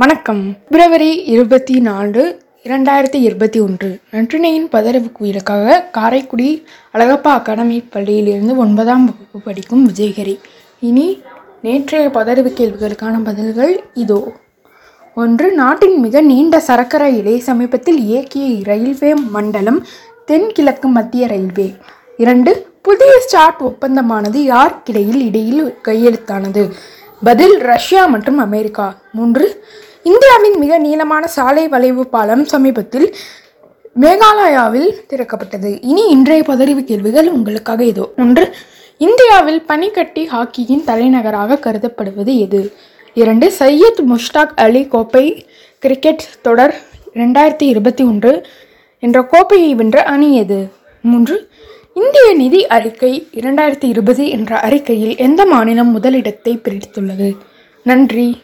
வணக்கம். பிப்ரவரி இருபத்தி நாலு இரண்டாயிரத்தி இருபத்தி ஒன்று. நற்றினையின் பதறவு குயிலுக்காக காரைக்குடி அழகப்பா அகாடமி பள்ளியிலிருந்து ஒன்பதாம் வகுப்பு படிக்கும் விஜயகரி. இனி நேற்றைய பதறவு கேள்விகளுக்கான பதில்கள் இதோ. ஒன்று நாட்டின் மிக நீண்ட சரக்கு ரயிலை சமீபத்தில் இயக்கிய ரயில்வே மண்டலம் தென்கிழக்கு மத்திய ரயில்வே. இரண்டு புதிய ஸ்டார்ட் ஒப்பந்தமானது யாருக்கிடையில் இடையில் கையெழுத்தானது? பதில் ரஷ்யா மற்றும் அமெரிக்கா. மூன்று இந்தியாவின் மிக நீளமான சாலை வளைவு பாலம் சமீபத்தில் மேகாலயாவில் திறக்கப்பட்டது. இனி இன்றைய பதறிவு கேள்விகள் உங்களுக்காக இதோ ஒன்று இந்தியாவில் பனிக்கட்டி ஹாக்கியின் தலைநகராக கருதப்படுவது எது? இரண்டு சையத் முஷ்டாக் அலி கோப்பை கிரிக்கெட் தொடர் ரெண்டாயிரத்தி இருபத்தி ஒன்று என்ற கோப்பையை வென்ற அணி எது? மூன்று இந்திய நிதி அறிக்கை இரண்டாயிரத்தி இருபது என்ற அறிக்கையில் எந்த மாநிலம் முதலிடத்தை பிடித்துள்ளது? நன்றி.